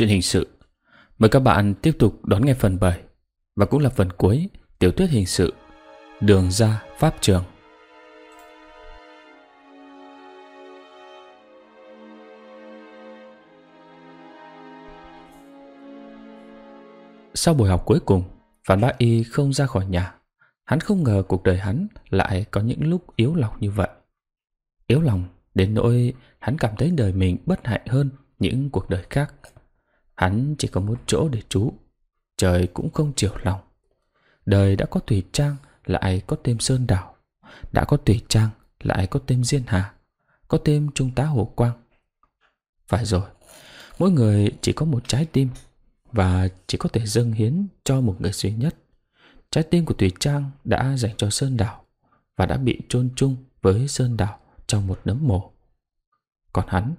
Chuyện hình sự. Mời các bạn tiếp tục đón nghe phần 7 Và cũng là phần cuối Tiểu thuyết hình sự Đường ra Pháp trường. Sau buổi học cuối cùng, Phan Bá Y không ra khỏi nhà. Hắn không ngờ cuộc đời hắn lại có những lúc yếu lòng như vậy. Yếu lòng đến nỗi hắn cảm thấy đời mình bất hạnh hơn những cuộc đời khác. Hắn chỉ có một chỗ để trú. Trời cũng không chiều lòng. Đời đã có tùy Trang, Lại có thêm Sơn Đảo. Đã có tùy Trang, Lại có thêm Diên Hà. Có thêm Trung tá Hồ Quang. Phải rồi, Mỗi người chỉ có một trái tim Và chỉ có thể dâng hiến cho một người duy nhất. Trái tim của tùy Trang đã dành cho Sơn Đảo Và đã bị chôn chung với Sơn Đảo Trong một nấm mồ. Còn hắn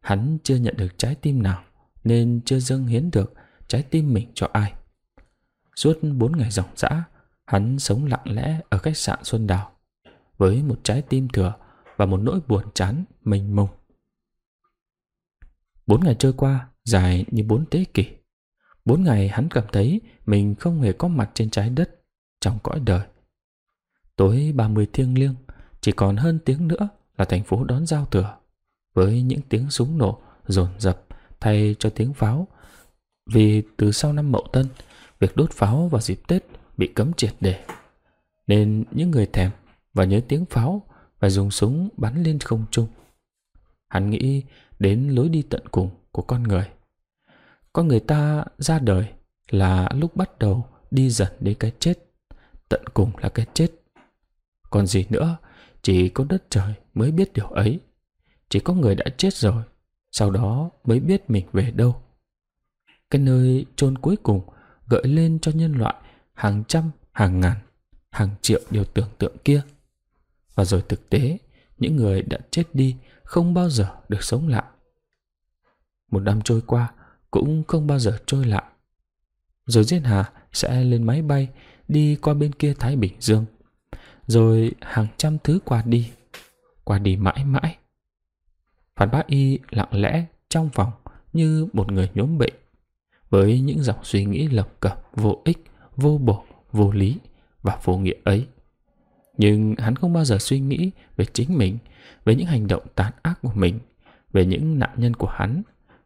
Hắn chưa nhận được trái tim nào nên chưa dâng hiến được trái tim mình cho ai. Suốt bốn ngày ròng rã, hắn sống lặng lẽ ở khách sạn Xuân Đào, với một trái tim thừa và một nỗi buồn chán mênh mông. Bốn ngày trôi qua, dài như bốn thế kỷ. Bốn ngày hắn cảm thấy mình không hề có mặt trên trái đất, trong cõi đời. Tối 30 thiêng liêng, chỉ còn hơn tiếng nữa là thành phố đón giao thừa, với những tiếng súng nổ dồn dập thay cho tiếng pháo. Vì từ sau năm Mậu Tân, việc đốt pháo vào dịp Tết bị cấm triệt để. Nên những người thèm và nhớ tiếng pháo phải dùng súng bắn lên không trung. Hắn nghĩ đến lối đi tận cùng của con người. Con người ta ra đời là lúc bắt đầu đi dần đến cái chết. Tận cùng là cái chết. Còn gì nữa, chỉ có đất trời mới biết điều ấy. Chỉ có người đã chết rồi sau đó mới biết mình về đâu. Cái nơi chôn cuối cùng gợi lên cho nhân loại hàng trăm, hàng ngàn, hàng triệu điều tưởng tượng kia. Và rồi thực tế, những người đã chết đi không bao giờ được sống lại. Một năm trôi qua cũng không bao giờ trôi lại. Rồi Diên Hà sẽ lên máy bay đi qua bên kia Thái Bình Dương. Rồi hàng trăm thứ qua đi, qua đi mãi mãi. Phan Bác Y lặng lẽ trong phòng như một người nhóm bệnh với những dòng suy nghĩ lầm cập vô ích, vô bổ, vô lý và vô nghĩa ấy. Nhưng hắn không bao giờ suy nghĩ về chính mình, về những hành động tàn ác của mình, về những nạn nhân của hắn,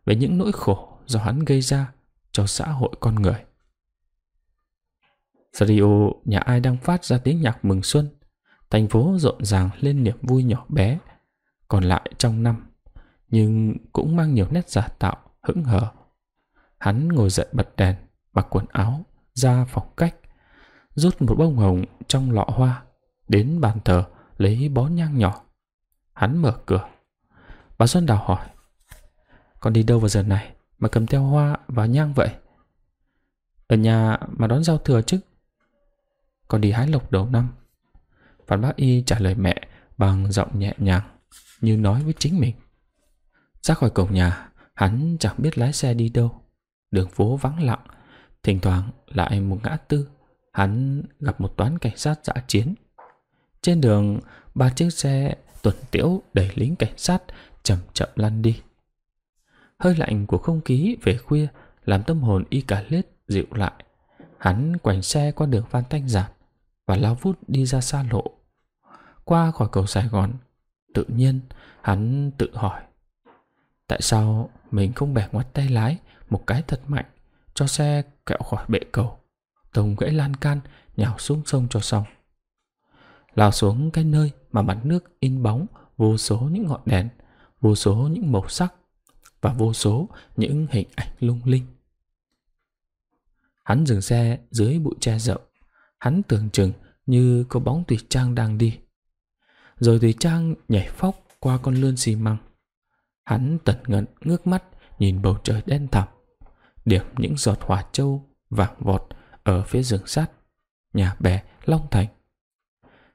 về những nỗi khổ do hắn gây ra cho xã hội con người. Radio nhà ai đang phát ra tiếng nhạc mừng xuân, thành phố rộn ràng lên niềm vui nhỏ bé, còn lại trong năm nhưng cũng mang nhiều nét giả tạo, hững hờ. Hắn ngồi dậy bật đèn, mặc quần áo, ra phòng cách, rút một bông hồng trong lọ hoa, đến bàn thờ lấy bó nhang nhỏ. Hắn mở cửa. Bà Xuân Đào hỏi, con đi đâu vào giờ này mà cầm theo hoa và nhang vậy? Ở nhà mà đón giao thừa chứ? Con đi hái lộc đầu năm. Phan Bác Y trả lời mẹ bằng giọng nhẹ nhàng, như nói với chính mình. Ra khỏi cổng nhà, hắn chẳng biết lái xe đi đâu. Đường phố vắng lặng, thỉnh thoảng lại một ngã tư, hắn gặp một toán cảnh sát dã chiến. Trên đường, ba chiếc xe tuần tiễu đẩy lính cảnh sát chậm chậm lăn đi. Hơi lạnh của không khí về khuya làm tâm hồn y cả lết dịu lại. Hắn quành xe qua đường Phan Thanh Giản và lao vút đi ra xa lộ. Qua khỏi cầu Sài Gòn, tự nhiên hắn tự hỏi Tại sao mình không bẻ ngoặt tay lái một cái thật mạnh cho xe kẹo khỏi bệ cầu, tông gãy lan can nhào xuống sông cho xong. Lao xuống cái nơi mà mặt nước in bóng vô số những ngọn đèn, vô số những màu sắc và vô số những hình ảnh lung linh. Hắn dừng xe dưới bụi tre rộng, hắn tưởng chừng như có bóng Tùy Trang đang đi. Rồi Tùy Trang nhảy phóc qua con lươn xi măng. Hắn tận ngận ngước mắt nhìn bầu trời đen thẳm, điểm những giọt hỏa châu vàng vọt ở phía rừng sắt, nhà bè Long Thành.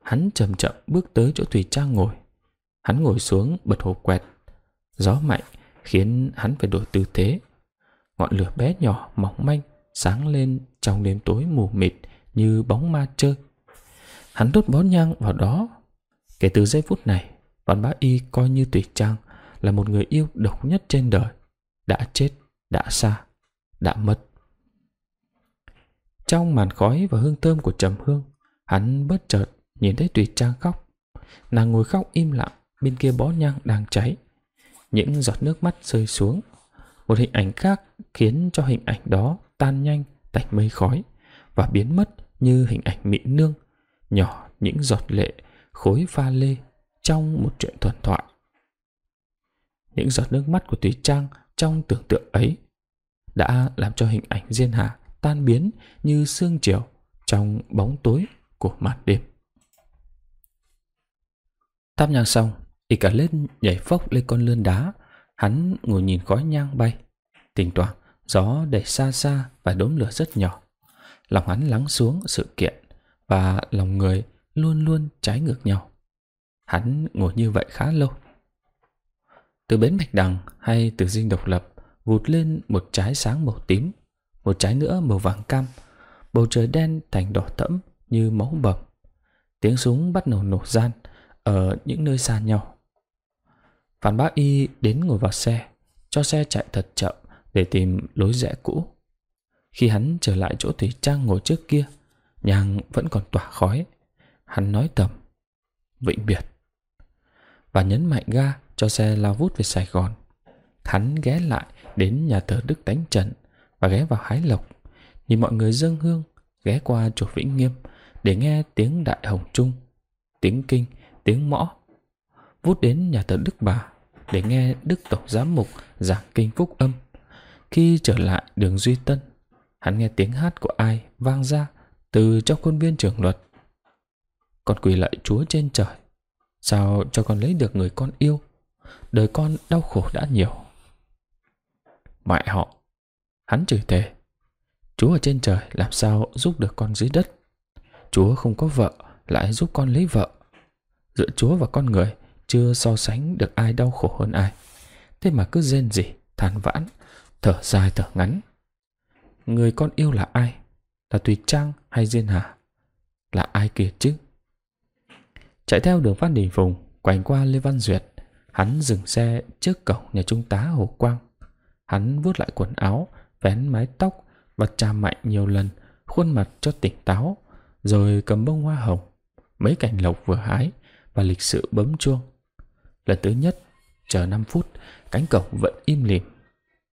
Hắn chậm chậm bước tới chỗ Thủy Trang ngồi. Hắn ngồi xuống bật hộp quẹt. Gió mạnh khiến hắn phải đổi tư thế. Ngọn lửa bé nhỏ mỏng manh sáng lên trong đêm tối mù mịt như bóng ma chơi. Hắn đốt bó nhang vào đó. Kể từ giây phút này, Văn Bá Y coi như Tùy Trang là một người yêu độc nhất trên đời đã chết đã xa, đã mất. Trong màn khói và hương thơm của trầm hương, hắn bất chợt nhìn thấy Tùy Trang khóc. Nàng ngồi khóc im lặng, bên kia bó nhang đang cháy. Những giọt nước mắt rơi xuống. Một hình ảnh khác khiến cho hình ảnh đó tan nhanh thành mây khói và biến mất như hình ảnh mỹ nương, nhỏ những giọt lệ, khối pha lê trong một chuyện thuần thoại. Những giọt nước mắt của thủy Trang trong tưởng tượng ấy đã làm cho hình ảnh Diên Hà tan biến như sương chiều trong bóng tối của màn đêm. Thắp nhang xong, y cả lên nhảy phốc lên con lươn đá, hắn ngồi nhìn khói nhang bay. Tình toảng, gió đẩy xa xa và đốm lửa rất nhỏ. Lòng hắn lắng xuống sự kiện và lòng người luôn luôn trái ngược nhau. Hắn ngồi như vậy khá lâu. Từ bến Bạch Đằng hay từ dinh độc lập vụt lên một trái sáng màu tím, một trái nữa màu vàng cam, bầu trời đen thành đỏ thẫm như máu bầm. Tiếng súng bắt đầu nổ gian ở những nơi xa nhau. Phan Bác Y đến ngồi vào xe, cho xe chạy thật chậm để tìm lối rẽ cũ. Khi hắn trở lại chỗ Thủy Trang ngồi trước kia, nhang vẫn còn tỏa khói. Hắn nói tầm, vĩnh biệt. Và nhấn mạnh ga cho xe lao vút về Sài Gòn. Hắn ghé lại đến nhà thờ Đức Tánh Trần và ghé vào Hái Lộc. Nhìn mọi người dâng hương, ghé qua chùa Vĩnh Nghiêm để nghe tiếng Đại Hồng Trung, tiếng Kinh, tiếng Mõ. Vút đến nhà thờ Đức Bà để nghe Đức Tổng Giám Mục giảng kinh phúc âm. Khi trở lại đường Duy Tân, hắn nghe tiếng hát của ai vang ra từ trong khuôn viên trường luật. Con quỳ lại Chúa trên trời, sao cho con lấy được người con yêu? Đời con đau khổ đã nhiều. mẹ họ, hắn chửi thề. Chúa ở trên trời làm sao giúp được con dưới đất? Chúa không có vợ, lại giúp con lấy vợ. Giữa Chúa và con người chưa so sánh được ai đau khổ hơn ai. Thế mà cứ rên rỉ, than vãn, thở dài thở ngắn. Người con yêu là ai? Là Tùy Trang hay Diên Hà? Là ai kia chứ? Chạy theo đường Phan Đình Phùng, quành qua Lê Văn Duyệt, hắn dừng xe trước cổng nhà trung tá Hồ Quang. Hắn vuốt lại quần áo, vén mái tóc và trà mạnh nhiều lần, khuôn mặt cho tỉnh táo, rồi cầm bông hoa hồng, mấy cành lộc vừa hái và lịch sự bấm chuông. Lần thứ nhất, chờ 5 phút, cánh cổng vẫn im lìm.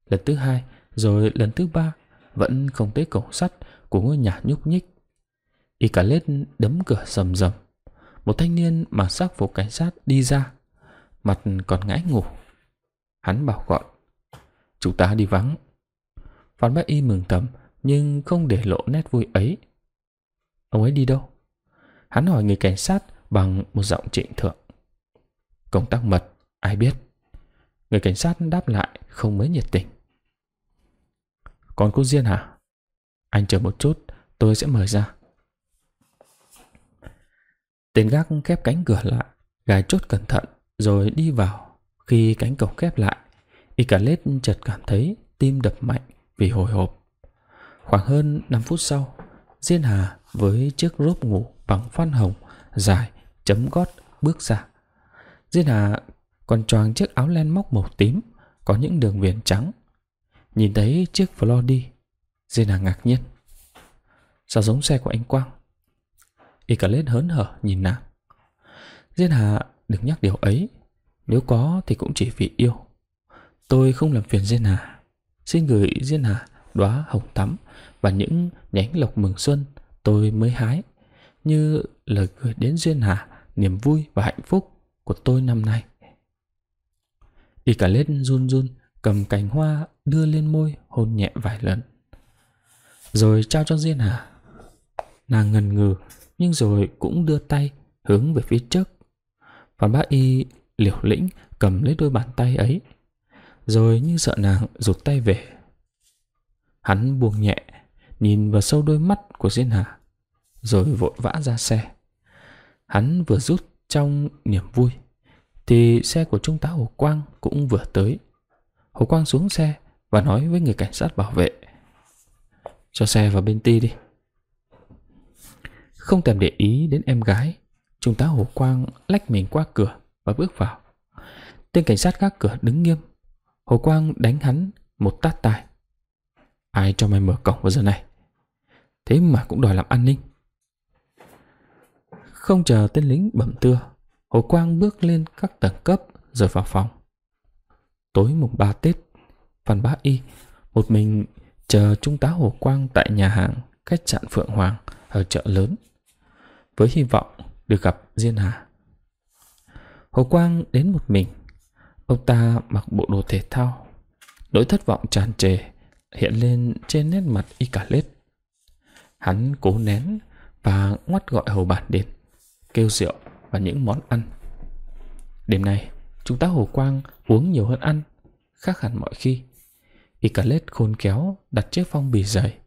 Lần thứ hai, rồi lần thứ ba, vẫn không thấy cổng sắt của ngôi nhà nhúc nhích. Y cả lết đấm cửa sầm rầm. Một thanh niên mặc sắc phục cảnh sát đi ra, mặt còn ngãi ngủ. Hắn bảo gọn, chúng ta đi vắng. Phan Bách Y mừng tấm nhưng không để lộ nét vui ấy. Ông ấy đi đâu? Hắn hỏi người cảnh sát bằng một giọng trịnh thượng. Công tác mật, ai biết? Người cảnh sát đáp lại không mấy nhiệt tình. Còn cô Diên hả? Anh chờ một chút, tôi sẽ mời ra. Tên gác khép cánh cửa lại, gài chốt cẩn thận, rồi đi vào. Khi cánh cổng khép lại, Icarus chợt cảm thấy tim đập mạnh vì hồi hộp. Khoảng hơn 5 phút sau, Diên Hà với chiếc rốp ngủ bằng phan hồng dài chấm gót bước ra. Diên Hà còn choàng chiếc áo len móc màu tím có những đường viền trắng. Nhìn thấy chiếc floor đi, Diên Hà ngạc nhiên. Sao giống xe của anh Quang? Icarus hớn hở nhìn nàng. Diên Hà đừng nhắc điều ấy, nếu có thì cũng chỉ vì yêu. Tôi không làm phiền Diên Hà. Xin gửi Diên Hà đóa hồng tắm và những nhánh lộc mừng xuân tôi mới hái, như lời gửi đến Diên Hà, niềm vui và hạnh phúc của tôi năm nay. Y cả lết run run, cầm cành hoa đưa lên môi, hôn nhẹ vài lần. Rồi trao cho Diên Hà. Nàng ngần ngừ, nhưng rồi cũng đưa tay hướng về phía trước. Phan bác y liều lĩnh cầm lấy đôi bàn tay ấy. Rồi như sợ nàng rụt tay về. Hắn buông nhẹ, nhìn vào sâu đôi mắt của Diên Hà, rồi vội vã ra xe. Hắn vừa rút trong niềm vui, thì xe của Trung tá Hồ Quang cũng vừa tới. Hồ Quang xuống xe và nói với người cảnh sát bảo vệ. Cho xe vào bên ti đi. Không thèm để ý đến em gái, Trung tá Hồ Quang lách mình qua cửa và bước vào. Tên cảnh sát gác cửa đứng nghiêm. Hồ Quang đánh hắn một tát tài. Ai cho mày mở cổng vào giờ này Thế mà cũng đòi làm an ninh Không chờ tên lính bẩm tưa, Hồ Quang bước lên các tầng cấp Rồi vào phòng Tối mùng 3 Tết, Phan Bá Y Một mình chờ Trung tá Hồ Quang Tại nhà hàng khách sạn Phượng Hoàng Ở chợ lớn, Với hy vọng được gặp Diên Hà Hồ Quang đến một mình. Ông ta mặc bộ đồ thể thao, Nỗi thất vọng tràn trề Hiện lên trên nét mặt y cả lết. Hắn cố nén Và ngoắt gọi hầu bản đến, Kêu rượu và những món ăn. Đêm nay, Chúng ta Hồ Quang uống nhiều hơn ăn, Khác hẳn mọi khi. Y cả lết khôn kéo đặt chiếc phong bì dày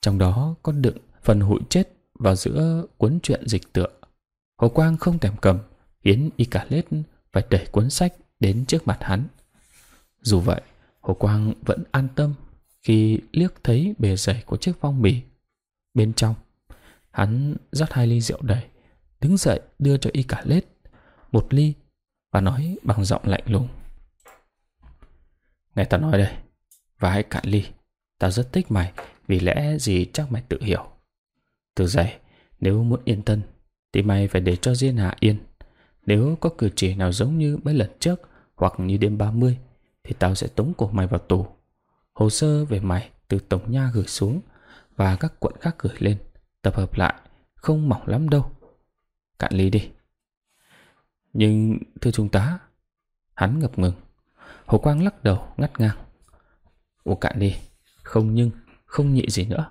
Trong đó có đựng phần hụi chết Vào giữa cuốn truyện dịch tựa. Hồ Quang không thèm cầm Khiến Y cả lết phải đẩy cuốn sách đến trước mặt hắn. Dù vậy, Hồ Quang vẫn an tâm khi liếc thấy bề dày của chiếc phong bì. Bên trong, hắn rót hai ly rượu đầy, đứng dậy đưa cho y cả lết một ly và nói bằng giọng lạnh lùng. Nghe ta nói đây, và hãy cạn ly. Ta rất thích mày vì lẽ gì chắc mày tự hiểu. Từ giày, nếu muốn yên thân thì mày phải để cho Diên Hạ yên. Nếu có cử chỉ nào giống như mấy lần trước hoặc như đêm 30 thì tao sẽ tống cổ mày vào tù. Hồ sơ về mày từ Tổng Nha gửi xuống và các quận khác gửi lên, tập hợp lại, không mỏng lắm đâu. Cạn ly đi. Nhưng thưa trung tá, hắn ngập ngừng. Hồ Quang lắc đầu ngắt ngang. Uống cạn đi, không nhưng, không nhị gì nữa.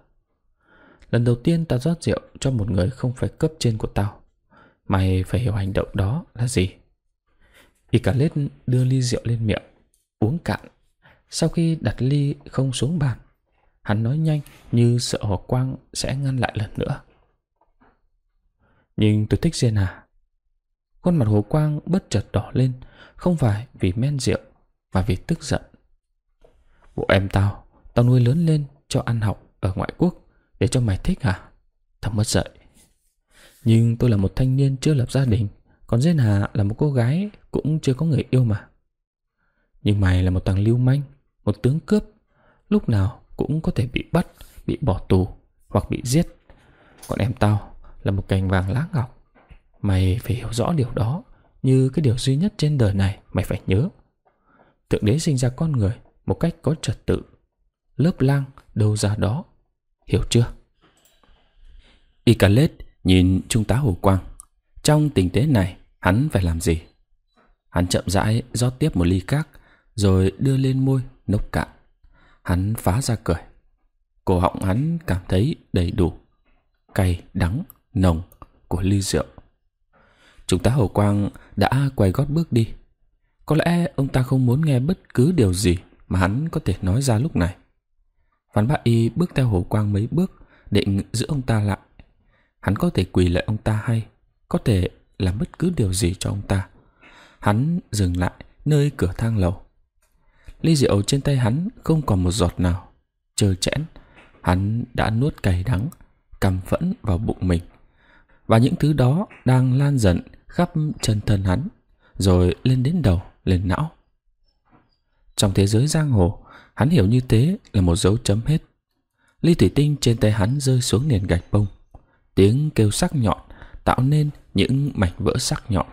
Lần đầu tiên tao rót rượu cho một người không phải cấp trên của tao. Mày phải hiểu hành động đó là gì. Y cả đưa ly rượu lên miệng, uống cạn. Sau khi đặt ly không xuống bàn, hắn nói nhanh như sợ Hồ Quang sẽ ngăn lại lần nữa. Nhưng tôi thích Diên à. Khuôn mặt Hồ Quang bất chợt đỏ lên, không phải vì men rượu, mà vì tức giận. Bộ em tao, tao nuôi lớn lên cho ăn học ở ngoại quốc để cho mày thích hả? Thằng mất dạy. Nhưng tôi là một thanh niên chưa lập gia đình còn Diên Hà là một cô gái cũng chưa có người yêu mà. Nhưng mày là một thằng lưu manh, một tướng cướp, lúc nào cũng có thể bị bắt, bị bỏ tù hoặc bị giết. Còn em tao là một cành vàng lá ngọc. Mày phải hiểu rõ điều đó như cái điều duy nhất trên đời này mày phải nhớ. Thượng đế sinh ra con người một cách có trật tự. Lớp lang đâu ra đó. Hiểu chưa? Icalet nhìn Trung tá Hồ Quang. Trong tình thế này, Hắn phải làm gì? Hắn chậm rãi rót tiếp một ly khác rồi đưa lên môi nốc cạn. Hắn phá ra cười. Cổ họng hắn cảm thấy đầy đủ cay, đắng, nồng của ly rượu. Chúng ta hồ Quang đã quay gót bước đi. Có lẽ ông ta không muốn nghe bất cứ điều gì mà hắn có thể nói ra lúc này. Phan bác Y bước theo Hồ Quang mấy bước định giữ ông ta lại. Hắn có thể quỳ lại ông ta hay có thể làm bất cứ điều gì cho ông ta. Hắn dừng lại nơi cửa thang lầu. Ly rượu trên tay hắn không còn một giọt nào. Trơ chẽn, hắn đã nuốt cay đắng, Cằm phẫn vào bụng mình. Và những thứ đó đang lan dần khắp chân thân hắn, rồi lên đến đầu, lên não. Trong thế giới giang hồ, hắn hiểu như thế là một dấu chấm hết. Ly thủy tinh trên tay hắn rơi xuống nền gạch bông. Tiếng kêu sắc nhọn tạo nên những mảnh vỡ sắc nhọn.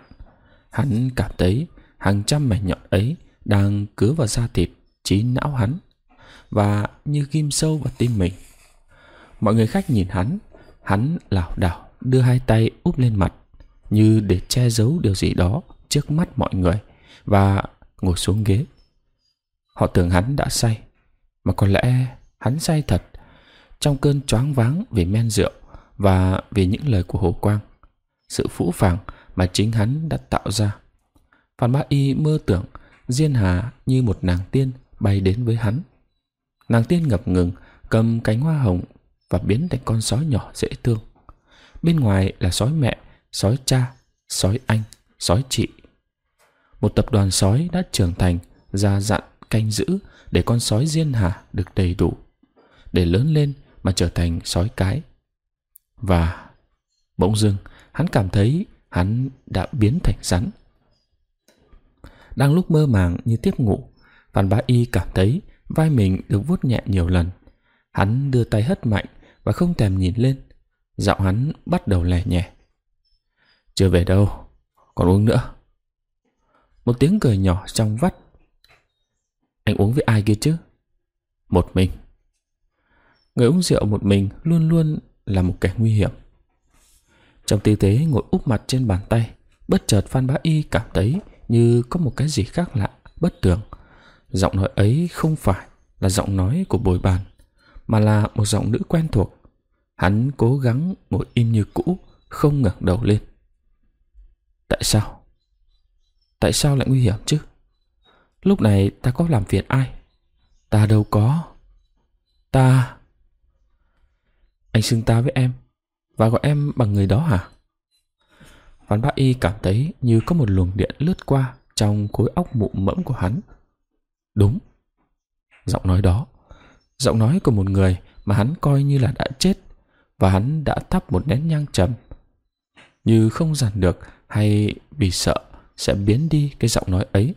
Hắn cảm thấy hàng trăm mảnh nhọn ấy đang cứa vào da thịt, trí não hắn và như ghim sâu vào tim mình. Mọi người khách nhìn hắn, hắn lảo đảo đưa hai tay úp lên mặt như để che giấu điều gì đó trước mắt mọi người và ngồi xuống ghế. Họ tưởng hắn đã say, mà có lẽ hắn say thật trong cơn choáng váng vì men rượu và vì những lời của Hồ Quang sự phũ phàng mà chính hắn đã tạo ra. Phan Bá Y mơ tưởng Diên Hà như một nàng tiên bay đến với hắn. Nàng tiên ngập ngừng cầm cánh hoa hồng và biến thành con sói nhỏ dễ thương. Bên ngoài là sói mẹ, sói cha, sói anh, sói chị. Một tập đoàn sói đã trưởng thành, ra dặn, canh giữ để con sói Diên Hà được đầy đủ. Để lớn lên mà trở thành sói cái. Và bỗng dưng hắn cảm thấy hắn đã biến thành rắn. Đang lúc mơ màng như tiếp ngủ, Phan Bá Y cảm thấy vai mình được vuốt nhẹ nhiều lần. Hắn đưa tay hất mạnh và không thèm nhìn lên. Giọng hắn bắt đầu lè nhẹ. Chưa về đâu, còn uống nữa. Một tiếng cười nhỏ trong vắt. Anh uống với ai kia chứ? Một mình. Người uống rượu một mình luôn luôn là một kẻ nguy hiểm. Trong tư thế ngồi úp mặt trên bàn tay, bất chợt Phan Bá Y cảm thấy như có một cái gì khác lạ, bất tường. Giọng nói ấy không phải là giọng nói của bồi bàn, mà là một giọng nữ quen thuộc. Hắn cố gắng ngồi im như cũ, không ngẩng đầu lên. Tại sao? Tại sao lại nguy hiểm chứ? Lúc này ta có làm phiền ai? Ta đâu có. Ta... Anh xưng ta với em và gọi em bằng người đó hả? Văn Bác Y cảm thấy như có một luồng điện lướt qua trong khối óc mụ mẫm của hắn. Đúng. Giọng nói đó. Giọng nói của một người mà hắn coi như là đã chết và hắn đã thắp một nén nhang trầm. Như không dằn được hay vì sợ sẽ biến đi cái giọng nói ấy.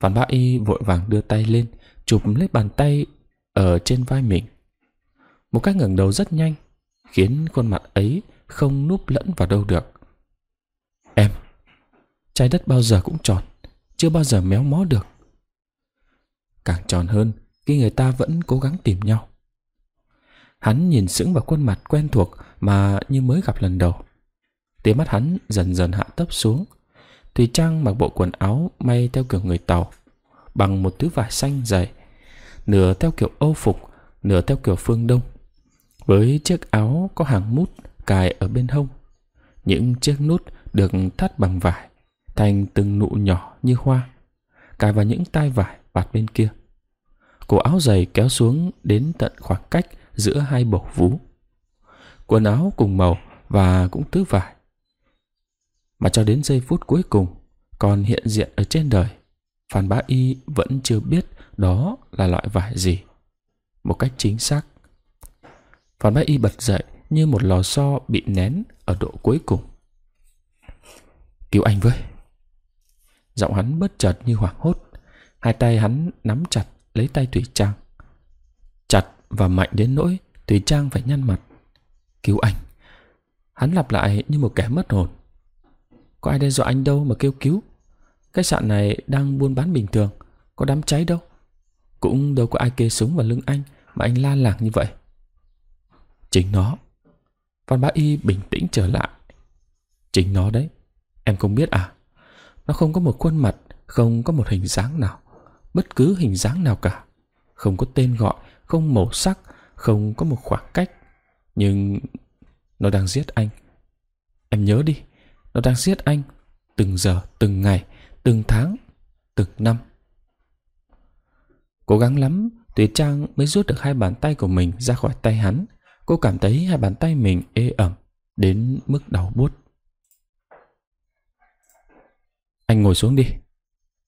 Văn Bác Y vội vàng đưa tay lên, chụp lấy bàn tay ở trên vai mình. Một cái ngẩng đầu rất nhanh, khiến khuôn mặt ấy không núp lẫn vào đâu được. Em, trái đất bao giờ cũng tròn, chưa bao giờ méo mó được. Càng tròn hơn khi người ta vẫn cố gắng tìm nhau. Hắn nhìn sững vào khuôn mặt quen thuộc mà như mới gặp lần đầu. tia mắt hắn dần dần hạ thấp xuống. Thùy Trang mặc bộ quần áo may theo kiểu người Tàu, bằng một thứ vải xanh dày, nửa theo kiểu Âu phục, nửa theo kiểu phương Đông. Với chiếc áo có hàng mút cài ở bên hông. Những chiếc nút được thắt bằng vải, thành từng nụ nhỏ như hoa, cài vào những tai vải vạt bên kia. Cổ áo dày kéo xuống đến tận khoảng cách giữa hai bầu vú. Quần áo cùng màu và cũng tứ vải. Mà cho đến giây phút cuối cùng còn hiện diện ở trên đời, Phan Bá Y vẫn chưa biết đó là loại vải gì. Một cách chính xác. Phan Bá Y bật dậy như một lò xo bị nén ở độ cuối cùng. Cứu anh với. Giọng hắn bất chợt như hoảng hốt. Hai tay hắn nắm chặt, lấy tay Thủy Trang. Chặt và mạnh đến nỗi Thủy Trang phải nhăn mặt. Cứu anh. Hắn lặp lại như một kẻ mất hồn. Có ai đe dọa anh đâu mà kêu cứu. Khách sạn này đang buôn bán bình thường. Có đám cháy đâu. Cũng đâu có ai kê súng vào lưng anh mà anh la làng như vậy. Chính nó. Phan Bá Y bình tĩnh trở lại. Chính nó đấy. Em không biết à? Nó không có một khuôn mặt, không có một hình dáng nào. Bất cứ hình dáng nào cả. Không có tên gọi, không màu sắc, không có một khoảng cách. Nhưng nó đang giết anh. Em nhớ đi, nó đang giết anh. Từng giờ, từng ngày, từng tháng, từng năm. Cố gắng lắm, Tuyết Trang mới rút được hai bàn tay của mình ra khỏi tay hắn. Cô cảm thấy hai bàn tay mình ê ẩm đến mức đau buốt. Anh ngồi xuống đi.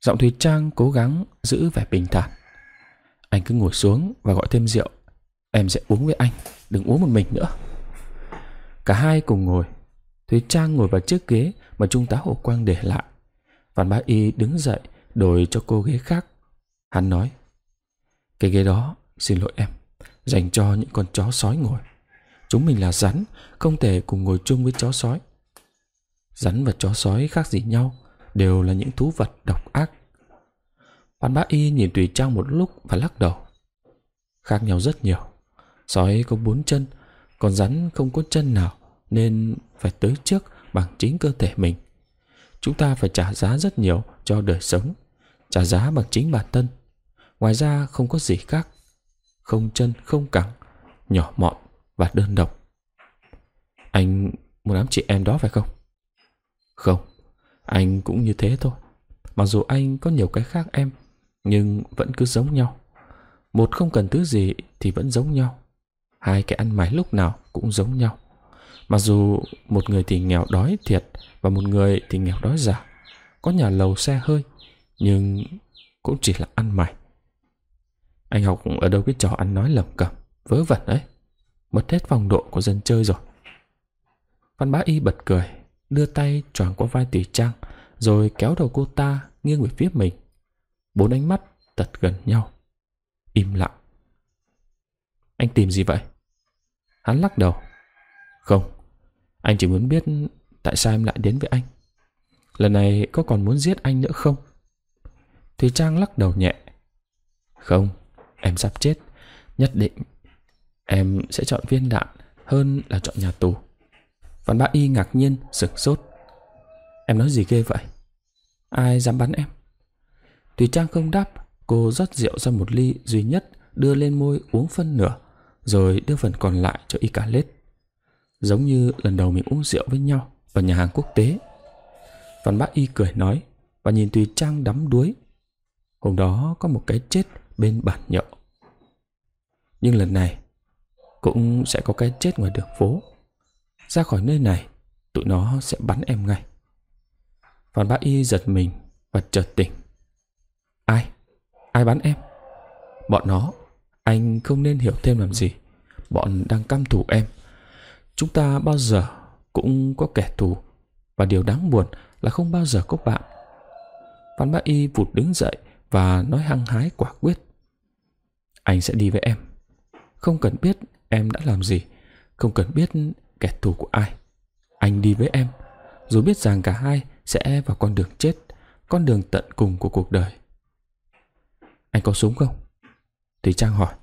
Giọng Thùy Trang cố gắng giữ vẻ bình thản. Anh cứ ngồi xuống và gọi thêm rượu. Em sẽ uống với anh, đừng uống một mình nữa. Cả hai cùng ngồi. Thùy Trang ngồi vào chiếc ghế mà Trung tá Hồ Quang để lại. Văn Bá Y đứng dậy đổi cho cô ghế khác. Hắn nói, cái ghế đó, xin lỗi em, dành cho những con chó sói ngồi. Chúng mình là rắn, không thể cùng ngồi chung với chó sói. Rắn và chó sói khác gì nhau, đều là những thú vật độc ác. Phan Bá Y nhìn Tùy Trang một lúc và lắc đầu. Khác nhau rất nhiều. Sói có bốn chân, còn rắn không có chân nào nên phải tới trước bằng chính cơ thể mình. Chúng ta phải trả giá rất nhiều cho đời sống, trả giá bằng chính bản thân. Ngoài ra không có gì khác. Không chân, không cẳng, nhỏ mọn và đơn độc. Anh muốn ám chị em đó phải không? Không, anh cũng như thế thôi. Mặc dù anh có nhiều cái khác em, nhưng vẫn cứ giống nhau. Một không cần thứ gì thì vẫn giống nhau. Hai cái ăn mày lúc nào cũng giống nhau. Mặc dù một người thì nghèo đói thiệt và một người thì nghèo đói giả. Có nhà lầu xe hơi, nhưng cũng chỉ là ăn mày. Anh học ở đâu cái trò ăn nói lầm cẩm, vớ vẩn ấy. Mất hết phong độ của dân chơi rồi. Văn bá y bật cười, đưa tay choàng qua vai tỷ trang, rồi kéo đầu cô ta nghiêng về phía mình. Bốn ánh mắt tật gần nhau. Im lặng. anh tìm gì vậy? Hắn lắc đầu. Không, anh chỉ muốn biết tại sao em lại đến với anh. Lần này có còn muốn giết anh nữa không? Thì Trang lắc đầu nhẹ. Không, em sắp chết. Nhất định em sẽ chọn viên đạn hơn là chọn nhà tù. Văn Bá Y ngạc nhiên, sửng sốt. Em nói gì ghê vậy? Ai dám bắn em? Tùy Trang không đáp, cô rót rượu ra một ly duy nhất đưa lên môi uống phân nửa, rồi đưa phần còn lại cho y cả lết. Giống như lần đầu mình uống rượu với nhau ở nhà hàng quốc tế. Văn Bá Y cười nói và nhìn tùy Trang đắm đuối. Hôm đó có một cái chết bên bàn nhậu. Nhưng lần này cũng sẽ có cái chết ngoài đường phố. Ra khỏi nơi này, tụi nó sẽ bắn em ngay. Phan Bá Y giật mình và chợt tỉnh. Ai? Ai bắn em? Bọn nó. Anh không nên hiểu thêm làm gì. Bọn đang căm thù em. Chúng ta bao giờ cũng có kẻ thù. Và điều đáng buồn là không bao giờ có bạn. Phan Bá Y vụt đứng dậy và nói hăng hái quả quyết. Anh sẽ đi với em. Không cần biết em đã làm gì. Không cần biết kẻ thù của ai. Anh đi với em. Dù biết rằng cả hai sẽ vào con đường chết, con đường tận cùng của cuộc đời. Anh có súng không? Thủy Trang hỏi.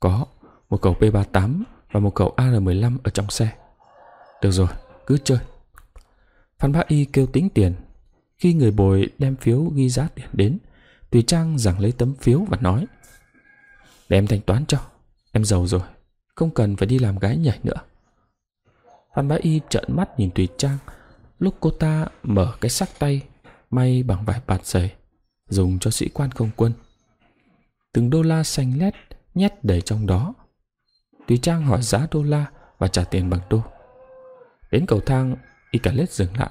Có, một khẩu P38 và một khẩu AR15 ở trong xe. Được rồi, cứ chơi. Phan Bá Y kêu tính tiền. Khi người bồi đem phiếu ghi giá tiền đến, Thùy Trang giảng lấy tấm phiếu và nói Để em thanh toán cho, em giàu rồi, không cần phải đi làm gái nhảy nữa. Phan Bá Y trợn mắt nhìn Thùy Trang lúc cô ta mở cái sắc tay may bằng vải bạt giày dùng cho sĩ quan không quân. Từng đô la xanh lét nhét đầy trong đó. Thùy Trang hỏi giá đô la và trả tiền bằng đô. Đến cầu thang, y cả lết dừng lại.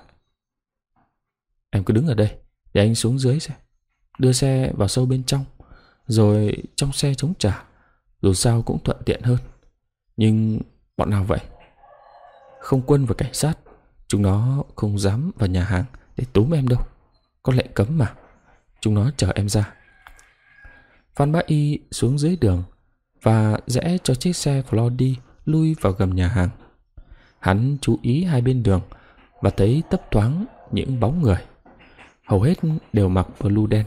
Em cứ đứng ở đây, để anh xuống dưới xem. Đưa xe vào sâu bên trong, rồi trong xe chống trả. Dù sao cũng thuận tiện hơn. Nhưng bọn nào vậy? Không quân và cảnh sát Chúng nó không dám vào nhà hàng để túm em đâu. Có lệnh cấm mà. Chúng nó chờ em ra. Phan Bá Y xuống dưới đường và rẽ cho chiếc xe Flody lui vào gầm nhà hàng. Hắn chú ý hai bên đường và thấy tấp thoáng những bóng người. Hầu hết đều mặc blue đen,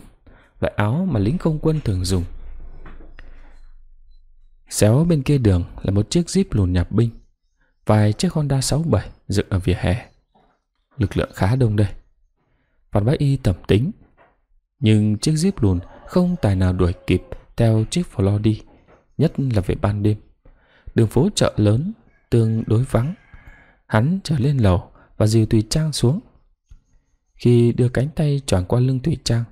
loại áo mà lính không quân thường dùng. Xéo bên kia đường là một chiếc jeep lùn nhập binh vài chiếc Honda 67 dựng ở vỉa hè. Lực lượng khá đông đây. Phan Bá Y tầm tính. Nhưng chiếc Jeep lùn không tài nào đuổi kịp theo chiếc Ford đi, nhất là về ban đêm. Đường phố chợ lớn, tương đối vắng. Hắn trở lên lầu và dìu Tùy Trang xuống. Khi đưa cánh tay tròn qua lưng Tùy Trang,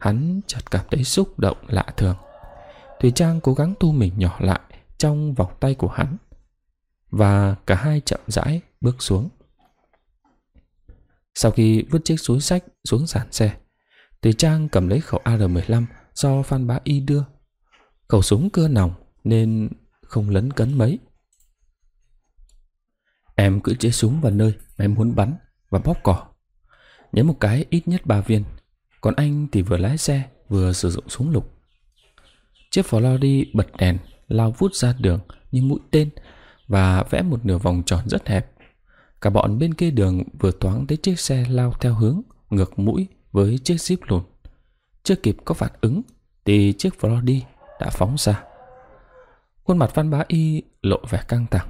hắn chợt cảm thấy xúc động lạ thường. Thùy Trang cố gắng thu mình nhỏ lại trong vòng tay của hắn và cả hai chậm rãi bước xuống. Sau khi vứt chiếc túi sách xuống sàn xe, Tùy Trang cầm lấy khẩu AR-15 do Phan Bá Y đưa. Khẩu súng cưa nòng nên không lấn cấn mấy. Em cứ chế súng vào nơi mà em muốn bắn và bóp cỏ. Nhấn một cái ít nhất ba viên, còn anh thì vừa lái xe vừa sử dụng súng lục. Chiếc Flordy bật đèn, lao vút ra đường như mũi tên và vẽ một nửa vòng tròn rất hẹp. Cả bọn bên kia đường vừa thoáng thấy chiếc xe lao theo hướng ngược mũi với chiếc jeep lùn. Chưa kịp có phản ứng thì chiếc Flody đã phóng ra. Khuôn mặt Văn Bá Y lộ vẻ căng thẳng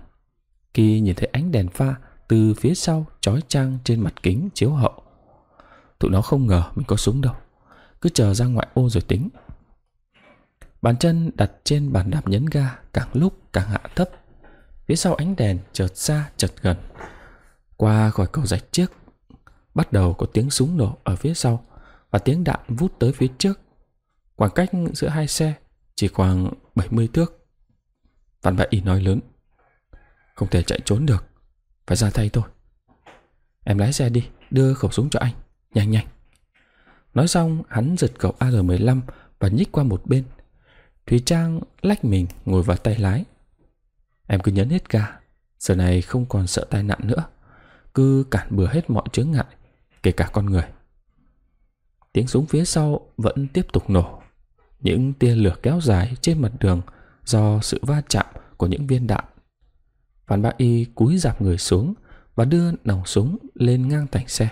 khi nhìn thấy ánh đèn pha từ phía sau chói chang trên mặt kính chiếu hậu. Tụi nó không ngờ mình có súng đâu, cứ chờ ra ngoại ô rồi tính. Bàn chân đặt trên bàn đạp nhấn ga càng lúc càng hạ thấp. Phía sau ánh đèn chợt xa chợt gần. Qua khỏi cầu rạch trước Bắt đầu có tiếng súng nổ ở phía sau Và tiếng đạn vút tới phía trước. Khoảng cách giữa hai xe Chỉ khoảng 70 thước. Văn Bạ Y nói lớn Không thể chạy trốn được Phải ra tay thôi. Em lái xe đi Đưa khẩu súng cho anh. Nhanh nhanh. Nói xong, hắn giật cậu AR-15 Và nhích qua một bên. Thúy Trang lách mình ngồi vào tay lái. Em cứ nhấn hết ga, Giờ này không còn sợ tai nạn nữa. Cứ cản bừa hết mọi chướng ngại, Kể cả con người. Tiếng súng phía sau vẫn tiếp tục nổ. Những tia lửa kéo dài trên mặt đường do sự va chạm của những viên đạn. Phan Bá Y cúi dạp người xuống và đưa nòng súng lên ngang thành xe.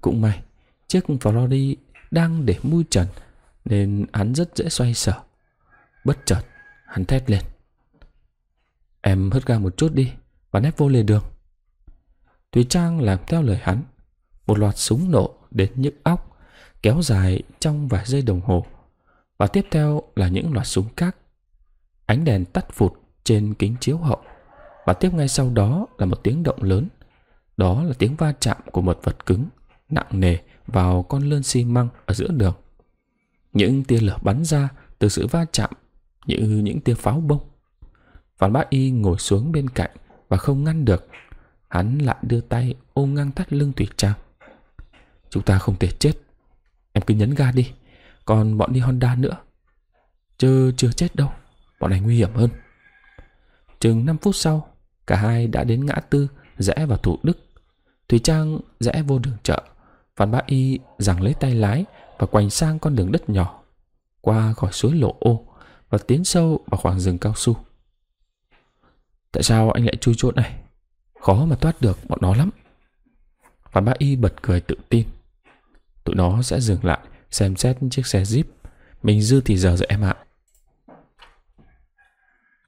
Cũng may, chiếc Floridi đang để mui trần nên hắn rất dễ xoay sở. Bất chợt, hắn thét lên. Em hất ga một chút đi và nép vô lề đường. Thùy Trang làm theo lời hắn. Một loạt súng nổ đến nhức óc, kéo dài trong vài giây đồng hồ. Và tiếp theo là những loạt súng khác. Ánh đèn tắt phụt trên kính chiếu hậu. Và tiếp ngay sau đó là một tiếng động lớn. Đó là tiếng va chạm của một vật cứng, nặng nề vào con lươn xi măng ở giữa đường. Những tia lửa bắn ra từ sự va chạm như những tia pháo bông. Phan Bá Y ngồi xuống bên cạnh và không ngăn được. Hắn lại đưa tay ôm ngang thắt lưng Thủy Trang. Chúng ta không thể chết. Em cứ nhấn ga đi. Còn bọn đi Honda nữa. Chứ chưa chết đâu. Bọn này nguy hiểm hơn. Chừng 5 phút sau, cả hai đã đến ngã tư rẽ vào Thủ Đức. Thủy Trang rẽ vô đường chợ. Phan Bá Y giằng lấy tay lái và quành sang con đường đất nhỏ. Qua khỏi suối lộ ô và tiến sâu vào khoảng rừng cao su. Tại sao anh lại chui chỗ này? Khó mà thoát được bọn nó lắm. Phan Bá Y bật cười tự tin. Tụi nó sẽ dừng lại xem xét chiếc xe Jeep. Mình dư thì giờ rồi em ạ.